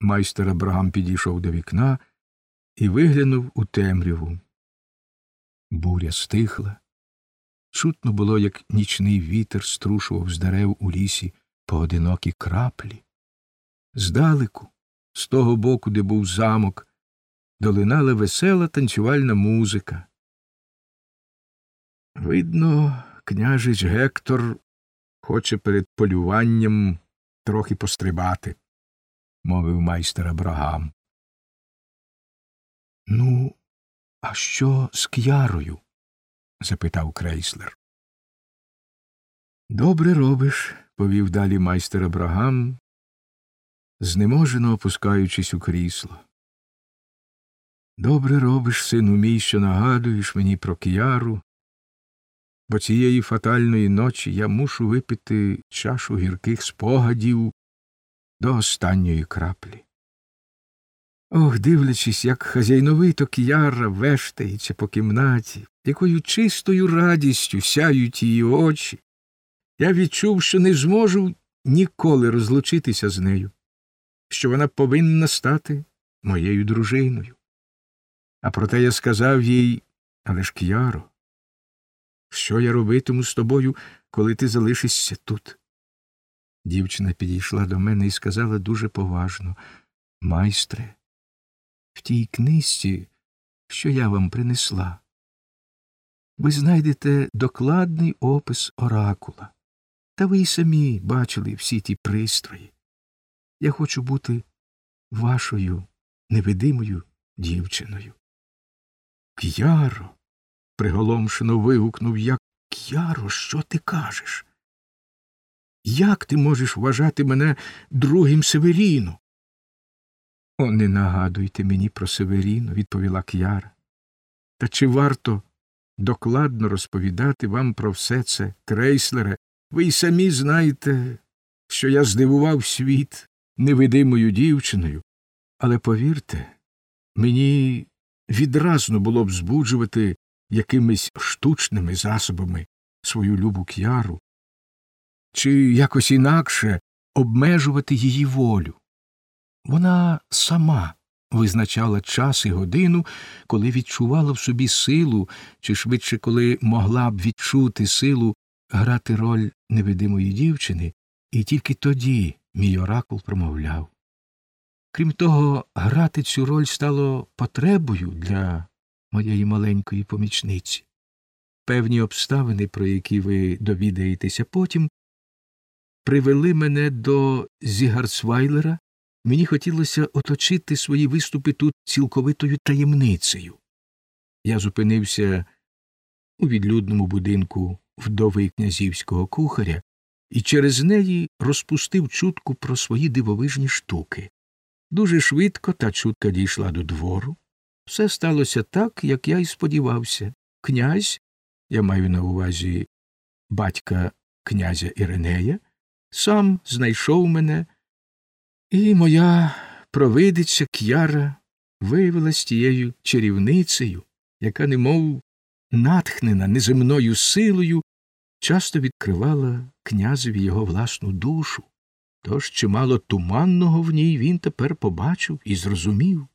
Майстер Абрагам підійшов до вікна і виглянув у темряву. Буря стихла. Чутно було, як нічний вітер струшував з дерев у лісі поодинокі краплі. Здалеку, з того боку, де був замок, долинала весела танцювальна музика. Видно, княжич Гектор хоче перед полюванням трохи пострибати, мовив майстер Абрагам. Ну, а що з к'ярою? запитав крейслер. Добре робиш, повів далі майстер Абрагам, знеможено опускаючись у крісло. Добре робиш, сину мій, що нагадуєш мені про кіяру, бо цієї фатальної ночі я мушу випити чашу гірких спогадів до останньої краплі. Ох, дивлячись, як хазяйновито кіяра вештається по кімнаті, якою чистою радістю сяють її очі, я відчув, що не зможу ніколи розлучитися з нею, що вона повинна стати моєю дружиною. А проте я сказав їй, але ж К'яро, що я робитиму з тобою, коли ти залишишся тут? Дівчина підійшла до мене і сказала дуже поважно Майстре, в тій книжці, що я вам принесла, ви знайдете докладний опис оракула, та ви й самі бачили всі ті пристрої. Я хочу бути вашою невидимою дівчиною. К'яро. приголомшено вигукнув я. К'яро, що ти кажеш? Як ти можеш вважати мене другим Северіну? О, не нагадуйте мені про Северіну, відповіла К'яра. Та чи варто докладно розповідати вам про все це, крейслере? Ви й самі знаєте, що я здивував світ невидимою дівчиною, але повірте, мені відразно було б збуджувати якимись штучними засобами свою любу к'яру, чи якось інакше обмежувати її волю. Вона сама визначала час і годину, коли відчувала в собі силу, чи швидше коли могла б відчути силу грати роль невидимої дівчини, і тільки тоді мій оракул промовляв. Крім того, грати цю роль стало потребою для моєї маленької помічниці. Певні обставини, про які ви довідаєтеся потім, привели мене до Зігарцвайлера, мені хотілося оточити свої виступи тут цілковитою таємницею. Я зупинився у відлюдному будинку вдови князівського кухаря і через неї розпустив чутку про свої дивовижні штуки. Дуже швидко та чутка дійшла до двору. Все сталося так, як я й сподівався. Князь, я маю на увазі батька князя Іринея, сам знайшов мене, і моя провидиця К'яра виявилась тією чарівницею, яка, немов натхнена неземною силою, часто відкривала князеві його власну душу. Тож чимало туманного в ній він тепер побачив і зрозумів.